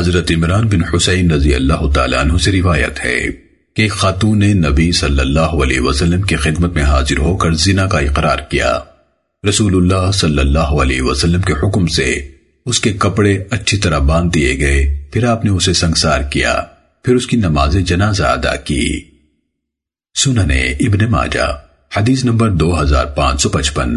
حضرت عمران بن حسین رضی اللہ تعالیٰ عنہ سے روایت ہے کہ خاتون نے نبی صلی اللہ علیہ وسلم کی خدمت میں حاضر ہو کر زنا کا اقرار کیا۔ رسول اللہ صلی اللہ علیہ وسلم کے حکم سے اس کے کپڑے اچھی طرح باندھ دیے گئے، پھر آپ نے اسے سنسار کیا، پھر اس کی نماز جنازہ ادا کی۔ سننے ابن ماجہ، حدیث نمبر دو ہزار پانچ سو پچپن۔